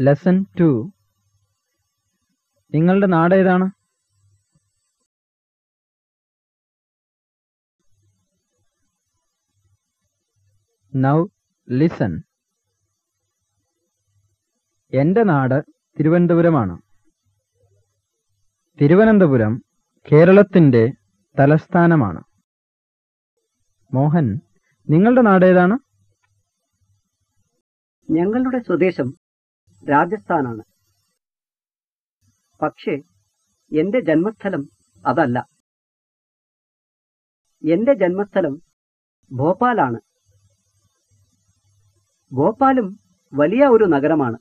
Lesson to നിങ്ങളുടെ നാട് ഏതാണ്? നൗ ലിസൺ എന്റെ നാട് തിരുവനന്തപുരമാണ്. തിരുവനന്തപുരം കേരളത്തിന്റെ തലസ്ഥാനമാണ്. മോഹൻ നിങ്ങളുടെ നാട് ഏതാണ്? ഞങ്ങളുടെ സ്വദേശം രാജസ്ഥാനാണ്. പക്ഷേ എന്റെ ജന്മസ്ഥലം അതല്ല. എന്റെ ജന്മസ്ഥലം ഭോപ്പാലാണ്. ഭോപ്പാലും വലിയ ഒരു നഗരമാണ്.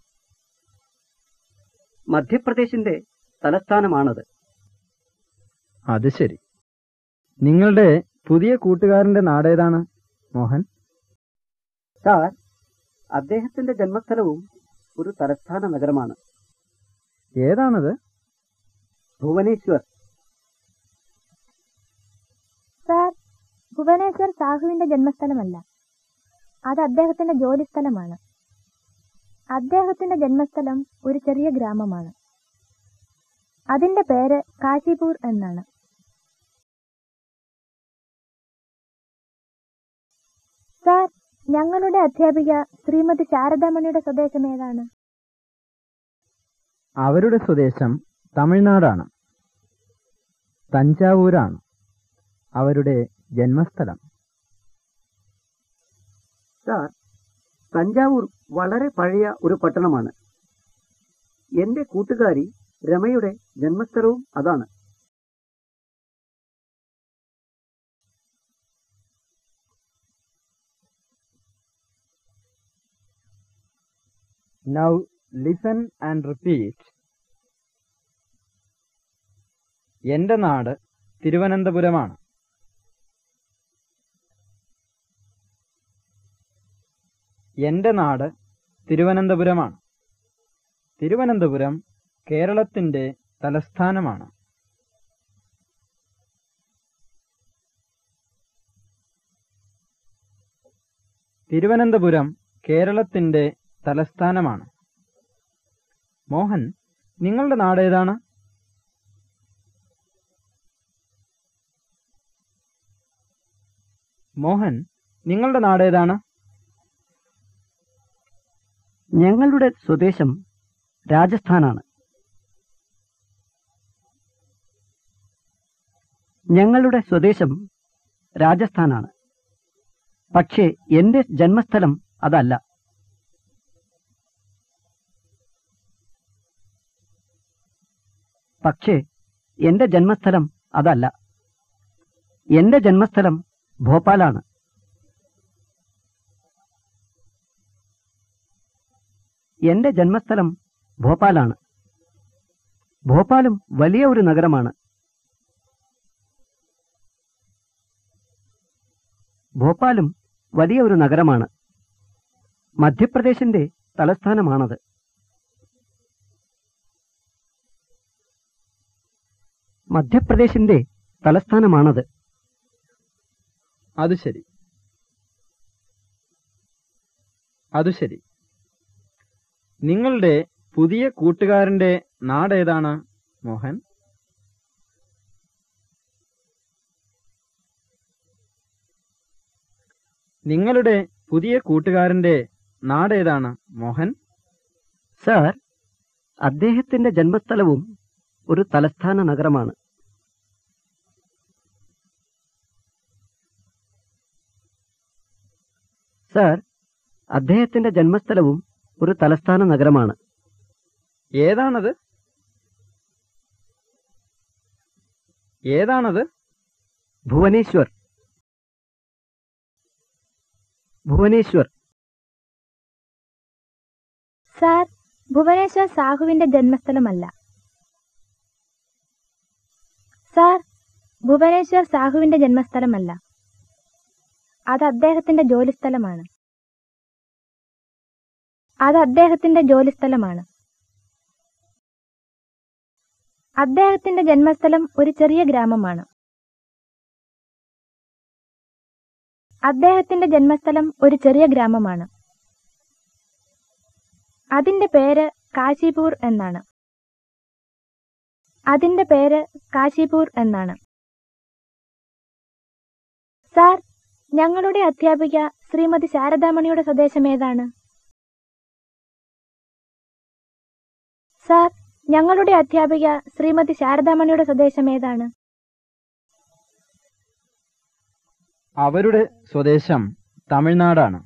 മധ്യപ്രദേശിന്റെ തലസ്ഥാനമാണത്. അത് ശരി. നിങ്ങളുടെ പുതിയ കൂട്ടുകാരന്റെ നാടേതാണ് മോഹൻ? സാർ അദ്ദേഹത്തിന്റെ ജന്മസ്ഥലവും ഒരു തലസ്ഥാന നഗരമാണ്. ഏതാണത്? ഭുവനേശ്വർ. സാർ ഭുവനേശ്വർ സാഹുവിന്റെ ജന്മസ്ഥലമല്ല. അത് അദ്ദേഹത്തിന്റെ ജോലിസ്ഥലമാണ്. അദ്ദേഹത്തിന്റെ ജന്മസ്ഥലം ഒരു ചെറിയ ഗ്രാമമാണ്. അതിന്റെ പേര് കാശിപൂർ എന്നാണ്. സാർ ഞങ്ങളുടെ അധ്യാപിക ശ്രീമതി ശാരദാമണിയുടെ സ്വദേശം ഏതാണ്? അവരുടെ സ്വദേശം തമിഴ്നാടാണ്. തഞ്ചാവൂരാണ് അവരുടെ ജന്മസ്ഥലം. സാർ തഞ്ചാവൂർ വളരെ പഴയ ഒരു പട്ടണമാണ്. എന്റെ കൂട്ടുകാരി രമയുടെ ജന്മസ്ഥലവും അതാണ്. Now listen and repeat. എന്റെ നാട് തിരുവനന്തപുരമാണ്. എന്റെ നാട് തിരുവനന്തപുരമാണ്. തിരുവനന്തപുരം കേരളത്തിന്റെ തലസ്ഥാനമാണ്. തിരുവനന്തപുരം കേരളത്തിന്റെ തലസ്ഥാനമാണ്. മോഹൻ നിങ്ങളുടെ നാട് ഏതാണ്? മോഹൻ നിങ്ങളുടെ നാട് ഏതാണ്? ഞങ്ങളുടെ സ്വദേശം രാജസ്ഥാനാണ്. ഞങ്ങളുടെ സ്വദേശം രാജസ്ഥാനാണ്. പക്ഷേ എന്റെ ജന്മസ്ഥലം അതല്ല. പക്ഷേ എന്റെ ജന്മസ്ഥലം അതല്ല. എന്റെ ജന്മസ്ഥലം ഭോപ്പാലാണ്. എന്റെ ജന്മസ്ഥലം ഭോപ്പാലാണ്. ഭോപ്പാലും വലിയ ഒരു നഗരമാണ്. ഭോപ്പാലും വലിയ ഒരു നഗരമാണ്. മധ്യപ്രദേശിന്റെ തലസ്ഥാനമാണത്. മധ്യപ്രദേശിന്റെ തലസ്ഥാനമാണത്. അത് ശരി. അത് ശരി. നിങ്ങളുടെ പുതിയ കൂട്ടുകാരന്റെ നാട് ഏതാണ് മോഹൻ? നിങ്ങളുടെ പുതിയ കൂട്ടുകാരന്റെ നാട് ഏതാണ് മോഹൻ? സാർ അദ്ദേഹത്തിന്റെ ജന്മസ്ഥലവും ഒരു തലസ്ഥാന നഗരമാണ്. സർ അദ്ദേഹത്തിന്റെ ജന്മസ്ഥലവും ഒരു തലസ്ഥാന നഗരമാണ്. ഏതാണത്? ഏതാണത്? ഭുവനേശ്വർ. ഭുവനേശ്വർ. സാർ ഭുവനേശ്വർ സാഹുവിന്റെ ജന്മസ്ഥലമല്ല. സാർ ഭുവനേശ്വർ സാഹുവിന്റെ ജന്മസ്ഥലമല്ല. അത് അദ്ദേഹത്തിന്റെ ജോലിസ്ഥലമാണ്. അത് അദ്ദേഹത്തിന്റെ ജോലിസ്ഥലമാണ്. അദ്ദേഹത്തിന്റെ ജന്മസ്ഥലം ഒരു ചെറിയ ഗ്രാമമാണ്. അദ്ദേഹത്തിന്റെ ജന്മസ്ഥലം ഒരു ചെറിയ ഗ്രാമമാണ്. അതിന്റെ പേര് കാശിപൂർ എന്നാണ്. അതിന്റെ പേര് കാശിപൂർ എന്നാണ്. സാർ ഞങ്ങളുടെ അധ്യാപിക ശ്രീമതി ശാരദാമണിയുടെ സ്വദേശം ഏതാണ്? സാർ ഞങ്ങളുടെ അധ്യാപിക ശ്രീമതി ശാരദാമണിയുടെ സ്വദേശം ഏതാണ്? അവരുടെ സ്വദേശം തമിഴ്നാടാണ്.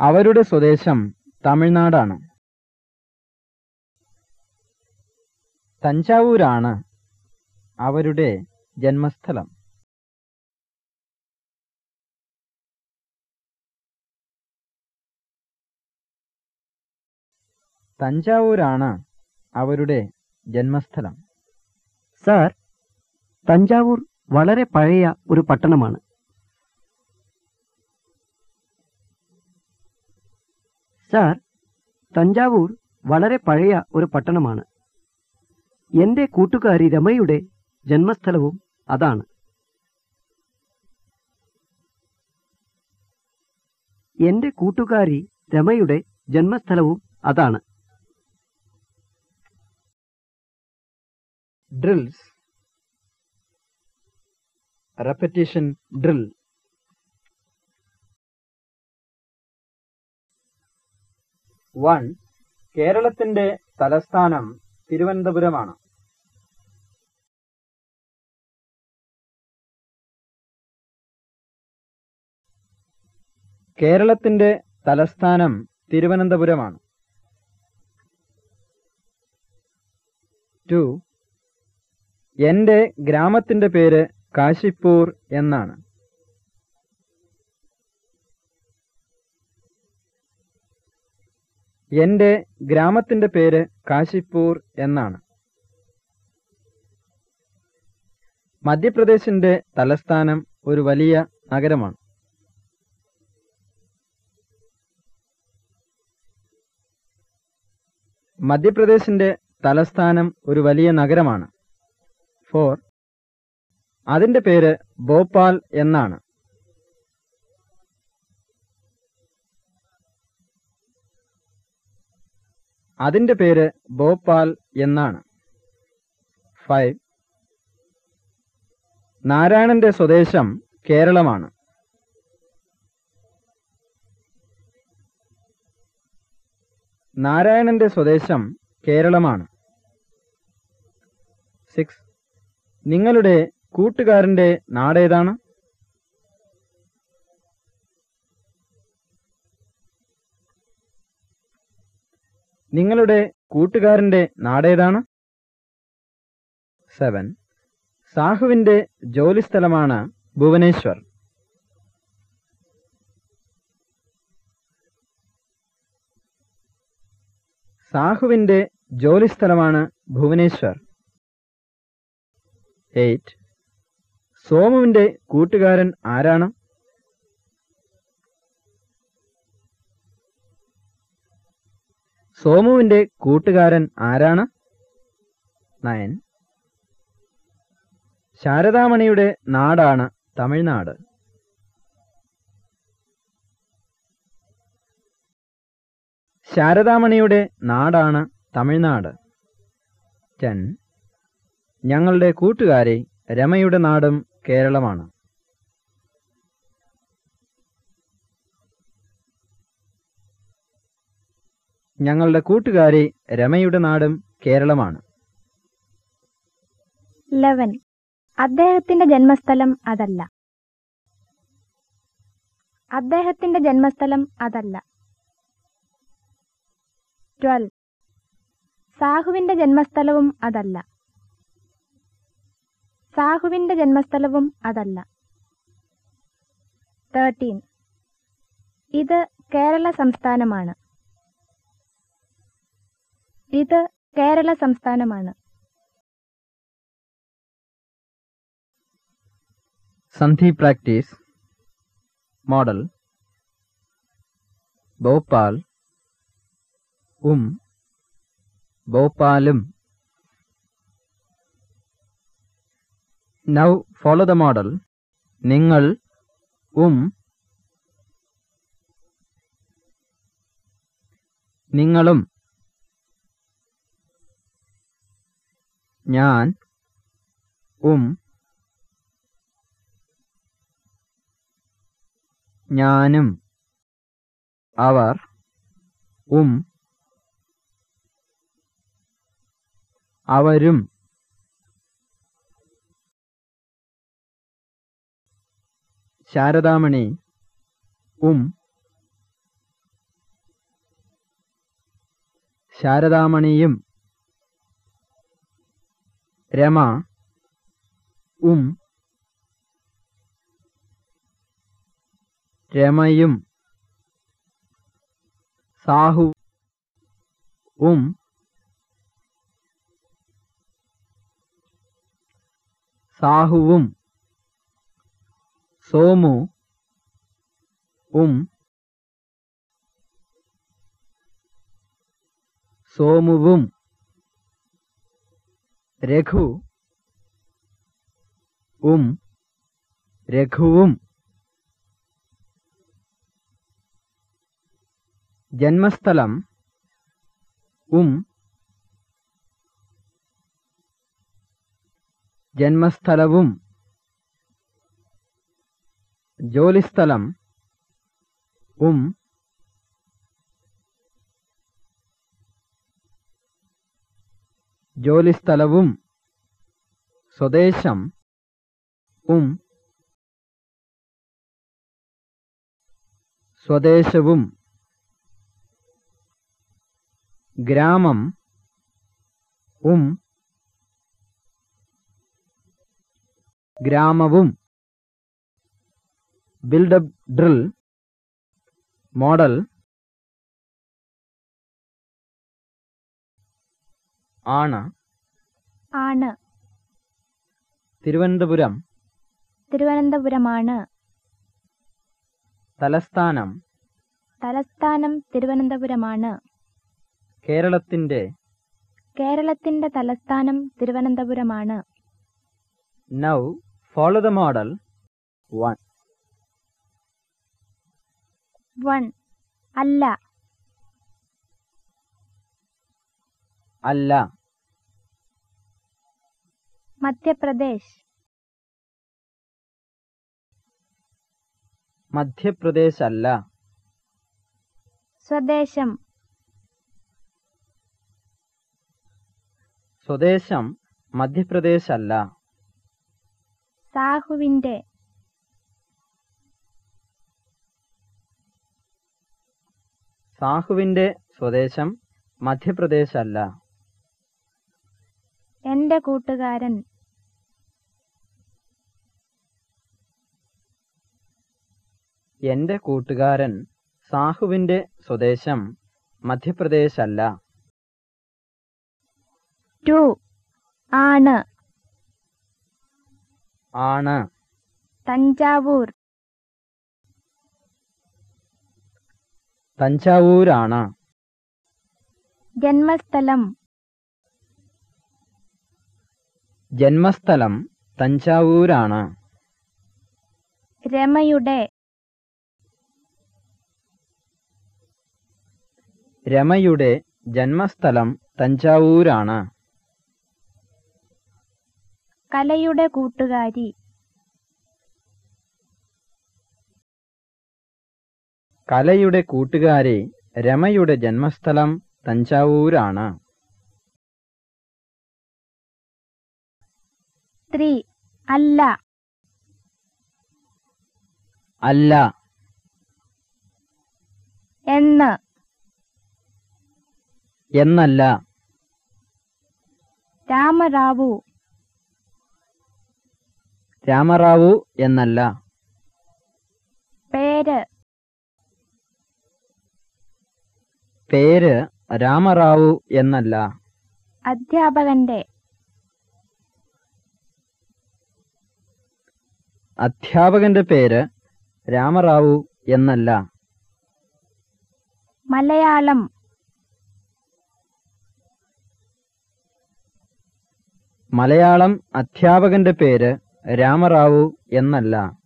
അവരുടെ സ്വദേശം തമിഴ്നാടാണ്. തഞ്ചാവൂരാണ് അവരുടെ ജന്മസ്ഥലം. തഞ്ചാവൂരാണ് അവരുടെ ജന്മസ്ഥലം. സാർ തഞ്ചാവൂർ വളരെ പഴയ ഒരു പട്ടണമാണ്. സാർ തഞ്ചാവൂർ വളരെ പഴയ ഒരു പട്ടണമാണ്. എന്റെ കൂട്ടുകാരി രമയുടെ ജന്മസ്ഥലവും അതാണ്. എന്റെ കൂട്ടുകാരി രമയുടെ ജന്മസ്ഥലവും അതാണ്. ഡ്രിൽസ്. Repetition drill. വൺ കേരളത്തിന്റെ തലസ്ഥാനം തിരുവനന്തപുരമാണ്. കേരളത്തിന്റെ തലസ്ഥാനം തിരുവനന്തപുരമാണ്. ടു എന്റെ ഗ്രാമത്തിന്റെ പേര് കാശിപ്പൂർ എന്നാണ്. എന്റെ ഗ്രാമത്തിന്റെ പേര് കാശിപ്പൂർ എന്നാണ്. മധ്യപ്രദേശിന്റെ തലസ്ഥാനം ഒരു വലിയ നഗരമാണ്. മധ്യപ്രദേശിന്റെ തലസ്ഥാനം ഒരു വലിയ നഗരമാണ്. ഫോർ അതിന്റെ പേര് ഭോപ്പാൽ എന്നാണ്. അതിന്റെ പേര് ഭോപ്പാൽ എന്നാണ്. ഫൈവ്. നാരായണന്റെ സ്വദേശം കേരളമാണ്. നാരായണന്റെ സ്വദേശം കേരളമാണ്. സിക്സ്. നിങ്ങളുടെ കൂട്ടുകാരന്റെ നാടേതാണ്? നിങ്ങളുടെ കൂട്ടുകാരന്റെ നാടേതാണ്? സെവൻ. സാഹുവിന്റെ ജോലിസ്ഥലമാണ് ഭുവനേശ്വർ. സാഹുവിന്റെ ജോലിസ്ഥലമാണ് ഭുവനേശ്വർ. എയ്റ്റ്. സോമുവിന്റെ കൂട്ടുകാരൻ ആരാണ്? സോമുവിന്റെ കൂട്ടുകാരൻ ആരാണ്? നയൻ. ശാരദാമണിയുടെ നാടാണ് തമിഴ്നാട്. ശാരദാമണിയുടെ നാടാണ് തമിഴ്നാട്. ടെൻ. ഞങ്ങളുടെ കൂട്ടുകാരെ രമയുടെ നാടും കേരളമാണ്. ഞങ്ങളുടെ കൂട്ടുകാരി രമയുടെ നാടും കേരളമാണ്. ലെവൻ. അദ്ദേഹത്തിന്റെ ജന്മസ്ഥലം അതല്ല. അദ്ദേഹത്തിന്റെ ജന്മസ്ഥലം അതല്ല. ട്വൽവ്. സാഹുവിന്റെ ജന്മസ്ഥലവും അതല്ല. സാഹുവിന്റെ ജന്മസ്ഥലവും അതല്ല. തേർട്ടീൻ. ഇത് കേരള സംസ്ഥാനമാണ്. ഇത് കേരള സംസ്ഥാനമാണ്. സന്ധി പ്രാക്ടീസ് മോഡൽ ഭോപ്പാൽ ഉം ഭോപ്പാലും നൗ ഫോളോ ദ മോഡൽ നിങ്ങൾ ഉം നിങ്ങളും ഞാൻ ഉം ഞാനും അവർ ഉം അവരും ശാരദാമണി ഉം ശാരദാമണിയും രമ ഉം രമയും സാഹു ഉം സാഹുവും സോമു ഉം സോമുവും രഘു. ഉം. രഘുവും. ജന്മസ്ഥലം. ഉം. ജന്മസ്ഥലവും. ജോലിസ്ഥലം. ഉം. ജോലിസ്ഥലവും സ്വദേശം ഉം സ്വദേശവും ഗ്രാമം ഉം ഗ്രാമവും ബിൽഡപ്പ് ഡ്രിൽ മോഡൽ ആണ്. ആണ്. തിരുവനന്തപുരം. തിരുവനന്തപുരമാണ്. തലസ്ഥാനം. തലസ്ഥാനം തിരുവനന്തപുരമാണ്. കേരളത്തിന്റെ. കേരളത്തിന്റെ തലസ്ഥാനം തിരുവനന്തപുരമാണ്. Now follow the model one one അല്ല. അല്ല. മധ്യപ്രദേശ്. മധ്യപ്രദേശ് അല്ല സ്വദേശം. സ്വദേശം മധ്യപ്രദേശ് അല്ല സാഹുവിന്റെ സാഹുവിന്റെ സ്വദേശം മധ്യപ്രദേശ് അല്ല എന്റെ കൂട്ടുകാരൻ. എന്റെ കൂട്ടുകാരൻ സാഹുവിന്റെ സ്വദേശം മധ്യപ്രദേശ് അല്ല ടു. ആണ്. ആണ്. തഞ്ചാവൂർ. തഞ്ചാവൂരാണ്. ജന്മസ്ഥലം. ജന്മസ്ഥലം തഞ്ചാവൂരാണ്. രമയുടെ. രമയുടെ ജന്മസ്ഥലം തഞ്ചാവൂരാണ്. കലയുടെ കൂട്ടുകാരി. കലയുടെ കൂട്ടുകാരി രമയുടെ ജന്മസ്ഥലം തഞ്ചാവൂരാണ്. അല്ല. അല്ല. എന്ന്. എന്നല്ല. രാമറാവു. രാമറാവു എന്നല്ല. പേര്. പേര് രാമറാവു എന്നല്ല. അധ്യാപകന്റെ. അധ്യാപകന്റെ പേര് രാമറാവു എന്നല്ല. മലയാളം. മലയാളം അധ്യാപകന്റെ പേര് രാമറാവു എന്നല്ല.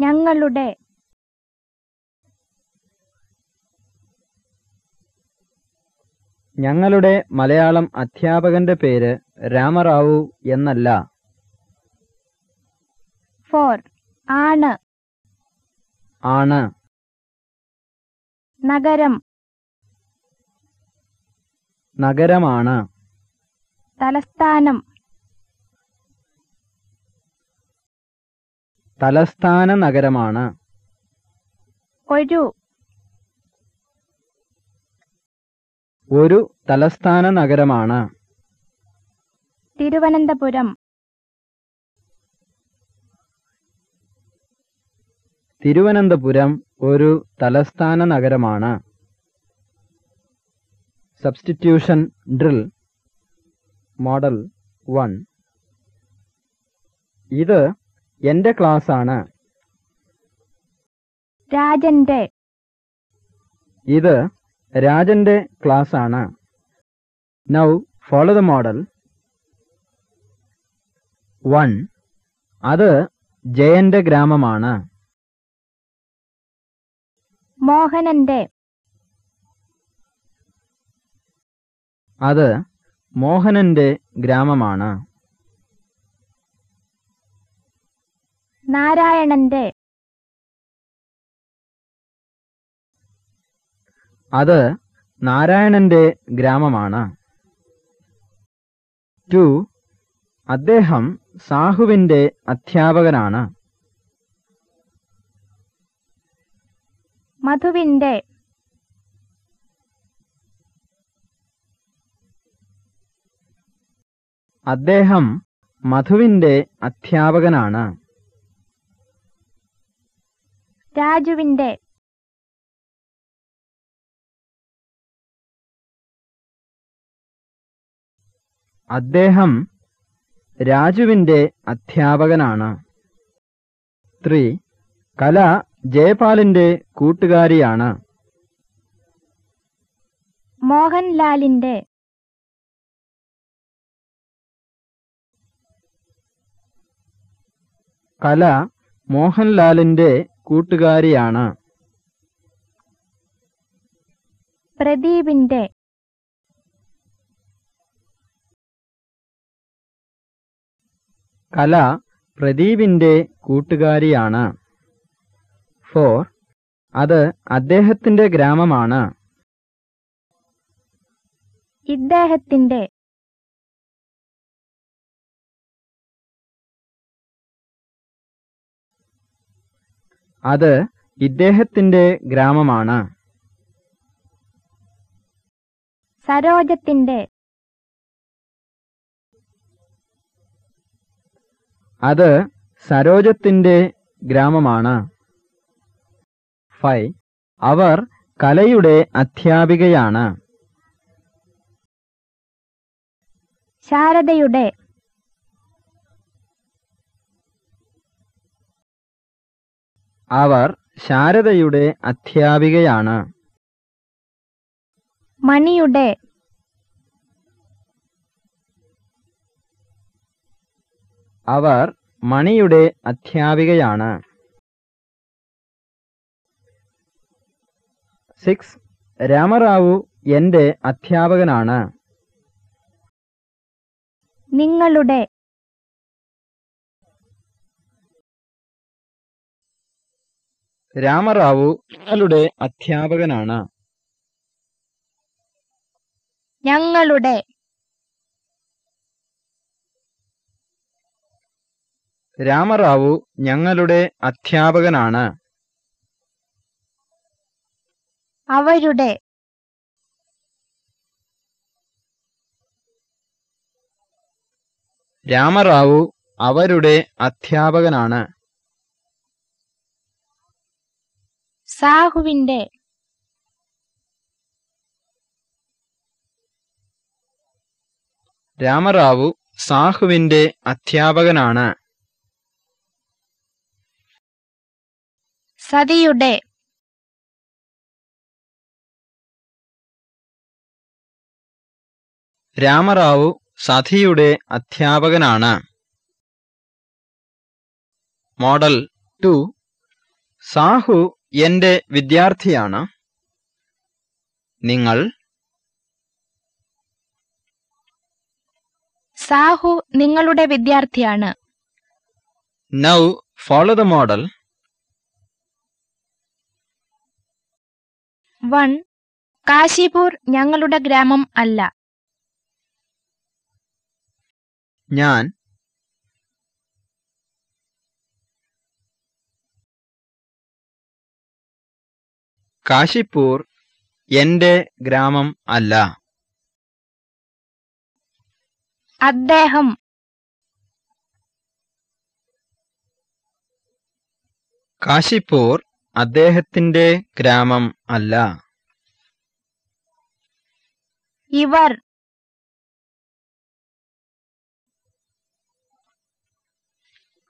ഞങ്ങളുടെ ഞങ്ങളുടെ മലയാളം അധ്യാപകന്റെ പേര് രാമറാവു എന്നല്ല. ഫോർ ആണ്. ആണ്. നഗരം നഗരമാണ്. തലസ്ഥാനം. തലസ്ഥാന നഗരമാണ്. ഒരു. ഒരു തലസ്ഥാന നഗരമാണ്. തിരുവനന്തപുരം. തിരുവനന്തപുരം ഒരു തലസ്ഥാന നഗരമാണ്. Substitution drill model one. ഇത് എന്റെ ക്ലാസ്സാണ്. രാജന്റെ. ഇത് രാജന്റെ ആണ് now follow the model one. അത് ജയന്റെ ഗ്രാമമാണ്. മോഹനന്റെ. അത് മോഹനന്റെ ഗ്രാമമാണ്. നാരായണന്റെ. അത് നാരായണന്റെ ഗ്രാമമാണ്. ടു അദ്ദേഹം സാഹുവിന്റെ അധ്യാപകനാണ്. മധുവിന്റെ. അദ്ദേഹം മധുവിന്റെ അധ്യാപകനാണ്. രാജുവിന്റെ അദ്ദേഹം രാജുവിന്റെ അധ്യാപകനാണ്. ത്രീ കല ജയപാലിന്റെ കൂട്ടുകാരിയാണ്. മോഹൻലാലിന്റെ കല മോഹൻലാലിന്റെ കൂട്ടുകാരിയാണ്. പ്രദീപിന്റെ കല പ്രദീപിന്റെ കൂട്ടുകാരിയാണ്. ഫോർ അത് അദ്ദേഹത്തിന്റെ ഗ്രാമമാണ്. ഇദ്ദേഹത്തിന്റെ അത് ഇദ്ദേഹത്തിന്റെ ഗ്രാമമാണ്. സരോജത്തിന്റെ അത് സരോജത്തിന്റെ ഗ്രാമമാണ്. ഫൈ. അവർ കലയുടെ അധ്യാപികയാണ്. ശാരദയുടെ. അവർ ശാരദയുടെ അധ്യാപികയാണ്. മണിയുടെ അവർ മണിയുടെ അധ്യാപികയാണ്. സിക്സ് രാമറാവു എന്റെ അധ്യാപകനാണ്. നിങ്ങളുടെ രാമറാവു ഞങ്ങളുടെ അധ്യാപകനാണ്. ഞങ്ങളുടെ രാമറാവു ഞങ്ങളുടെ അധ്യാപകനാണ്. അവരുടെ രാമറാവു അവരുടെ അധ്യാപകനാണ്. സാഹുവിന്റെ രാമറാവു സാഹുവിന്റെ അധ്യാപകനാണ്. സതിയുടെ രാമറാവു സതിയുടെ അധ്യാപകനാണ്. Model to. സാഹു എന്റെ വിദ്യാർത്ഥിയാണ് നിങ്ങൾ. സാഹു നിങ്ങളുടെ വിദ്യാർത്ഥിയാണ്. Now follow the model one Kashipur ഞങ്ങളുടെ ഗ്രാമം അല്ല. ഞാൻ കാശിപ്പൂർ എന്റെ ഗ്രാമം അല്ല. അദ്ദേഹം കാശിപ്പൂർ അദ്ദേഹത്തിന്റെ ഗ്രാമം അല്ല. ഇവർ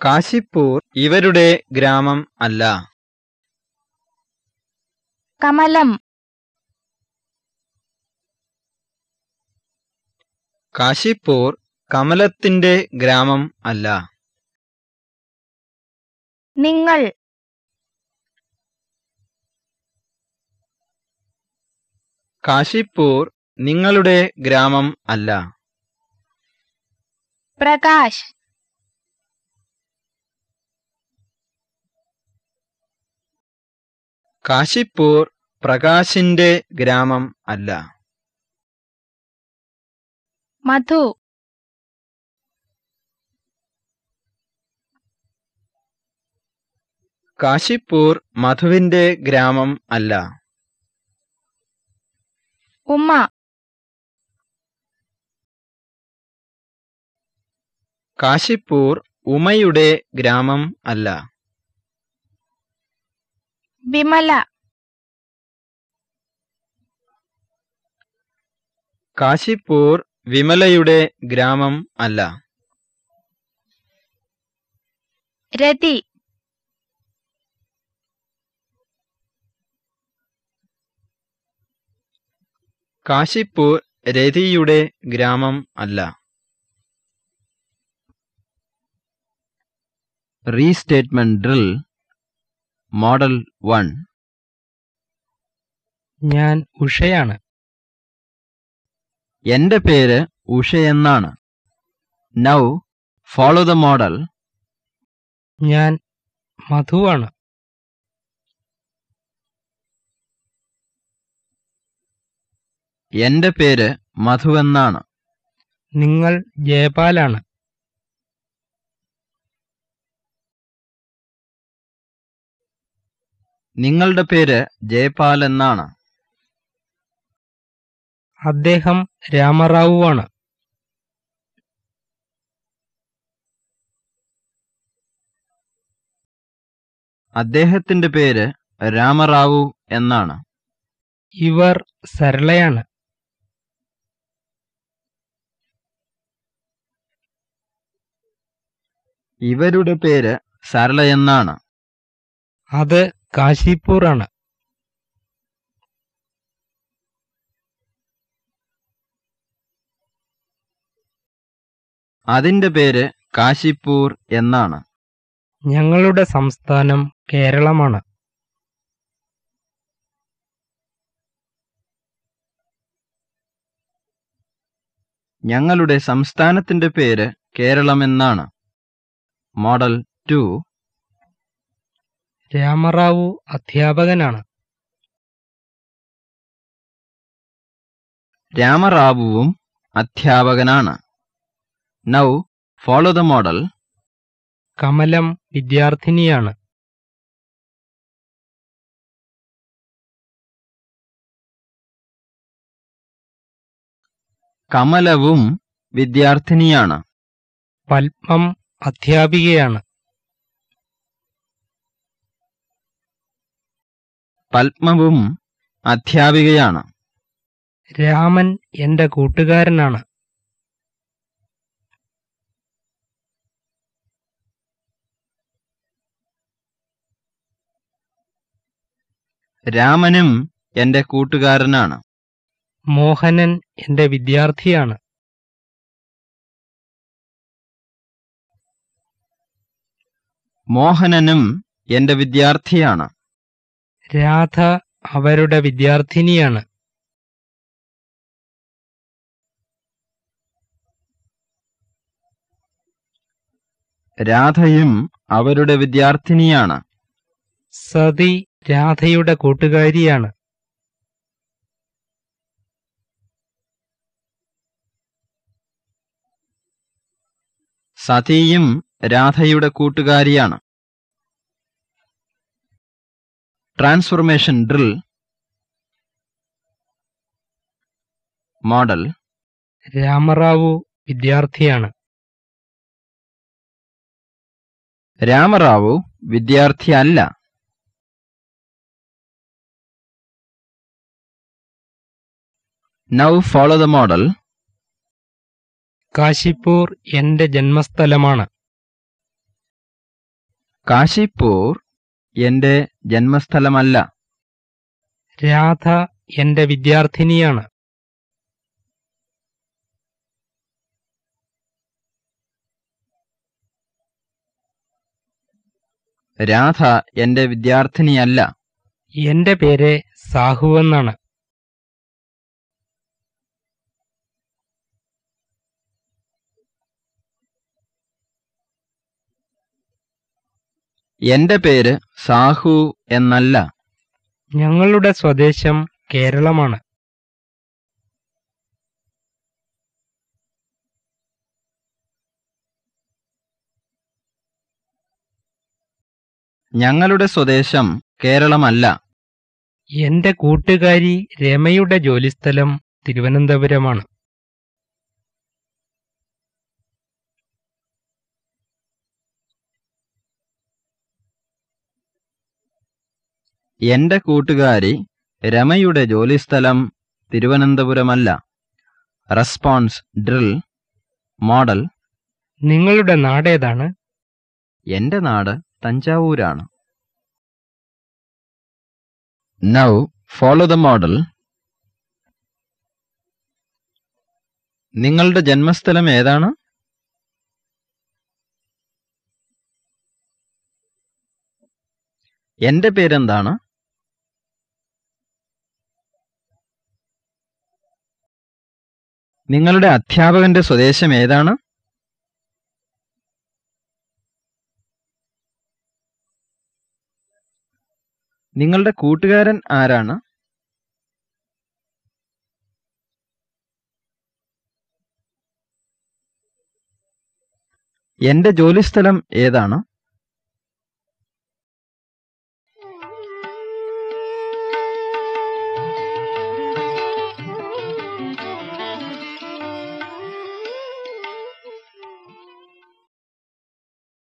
കാശിപ്പൂർ ഇവരുടെ ഗ്രാമം അല്ല. കമലം. കാശിപ്പൂർ കമലത്തിന്റെ ഗ്രാമം അല്ല. നിങ്ങൾ. കാശിപ്പൂർ നിങ്ങളുടെ ഗ്രാമം അല്ല. പ്രകാശ്. കാശിപ്പൂർ പ്രകാശിന്റെ ഗ്രാമം അല്ല. മധു. കാശിപ്പൂർ മധുവിന്റെ ഗ്രാമം അല്ല. ഉമ്മ. കാശിപ്പൂർ ഉമയുടെ ഗ്രാമം അല്ല. വിമല. കാശിപ്പൂർ വിമലയുടെ ഗ്രാമം അല്ല. രതി. കാശിപ്പൂർ രതിയുടെ ഗ്രാമം അല്ല. Restatement drill. Model one. ഞാൻ ഉഷയാണ്. എന്റെ പേര് ഉഷയെന്നാണ് നൗ ഫോളോ ദ മോഡൽ. ഞാൻ മധുവാണ്. എന്റെ പേര് മധുവെന്നാണ് നിങ്ങൾ ജയപാലാണ്. നിങ്ങളുടെ പേര് ജയപാൽ എന്നാണ്. അദ്ദേഹം രാമറാവുവാണ്. അദ്ദേഹത്തിന്റെ പേര് രാമറാവു എന്നാണ്. ഇവർ സരളയാണ്. ഇവരുടെ പേര് സരള എന്നാണ്. അത് കാശിപ്പൂർ ആണ് അതിന്റെ പേര് കാശിപ്പൂർ എന്നാണ്. ഞങ്ങളുടെ സംസ്ഥാനം കേരളമാണ്. ഞങ്ങളുടെ സംസ്ഥാനത്തിന്റെ പേര് കേരളം എന്നാണ് മോഡൽ ടു. രാമറാവു അധ്യാപകനാണ്. രാമറാവുവും അധ്യാപകനാണ്. Now follow the model Kamalam വിദ്യാർത്ഥിനിയാണ്. കമലവും വിദ്യാർത്ഥിനിയാണ്. പത്മം അധ്യാപികയാണ്. പത്മവും അധ്യാപികയാണ്. രാമൻ എന്റെ കൂട്ടുകാരനാണ്. രാമനും എന്റെ കൂട്ടുകാരനാണ്. മോഹനൻ എന്റെ വിദ്യാർത്ഥിയാണ്. മോഹനനും എന്റെ വിദ്യാർത്ഥിയാണ്. രാധ അവരുടെ വിദ്യാർത്ഥിനിയാണ്. രാധയും അവരുടെ വിദ്യാർത്ഥിനിയാണ്. സതി രാധയുടെ കൂട്ടുകാരിയാണ്. സതിയും രാധയുടെ കൂട്ടുകാരിയാണ്. ട്രാൻസ്ഫോർമേഷൻ ഡ്രിൽ മോഡൽ രാമറാവു വിദ്യാർത്ഥിയാണ്. Ramarao വിദ്യാർത്ഥിയല്ല. Now follow the model Kashipur എന്റെ ജന്മസ്ഥലമാണ്. കാശിപ്പൂർ എന്റെ ജന്മസ്ഥലമല്ല. രാധ എന്റെ വിദ്യാർത്ഥിനിയാണ്. രാധ എന്റെ വിദ്യാർത്ഥിനിയല്ല. എന്റെ പേര് സാഹു എന്നാണ്. എന്റെ പേര് സാഹു എന്നല്ല. ഞങ്ങളുടെ സ്വദേശം കേരളമാണ്. ഞങ്ങളുടെ സ്വദേശം കേരളമല്ല. എന്റെ കൂട്ടുകാരി രമയുടെ ജോലിസ്ഥലം തിരുവനന്തപുരമാണ്. എന്റെ കൂട്ടുകാരി രമയുടെ ജോലിസ്ഥലം തിരുവനന്തപുരമല്ല. റെസ്പോൺസ് ഡ്രിൽ മോഡൽ നിങ്ങളുടെ നാടേതാണ്? എന്റെ നാട് തഞ്ചാവൂരാണ്. നൗ ഫോളോ ദ മോഡൽ നിങ്ങളുടെ ജന്മസ്ഥലം ഏതാണ്? എന്റെ പേരെന്താണ്? നിങ്ങളുടെ അധ്യാപകന്റെ സ്വദേശം ഏതാണ്? നിങ്ങളുടെ കൂട്ടുകാരൻ ആരാണ്? എന്റെ ജോലിസ്ഥലം ഏതാണ്?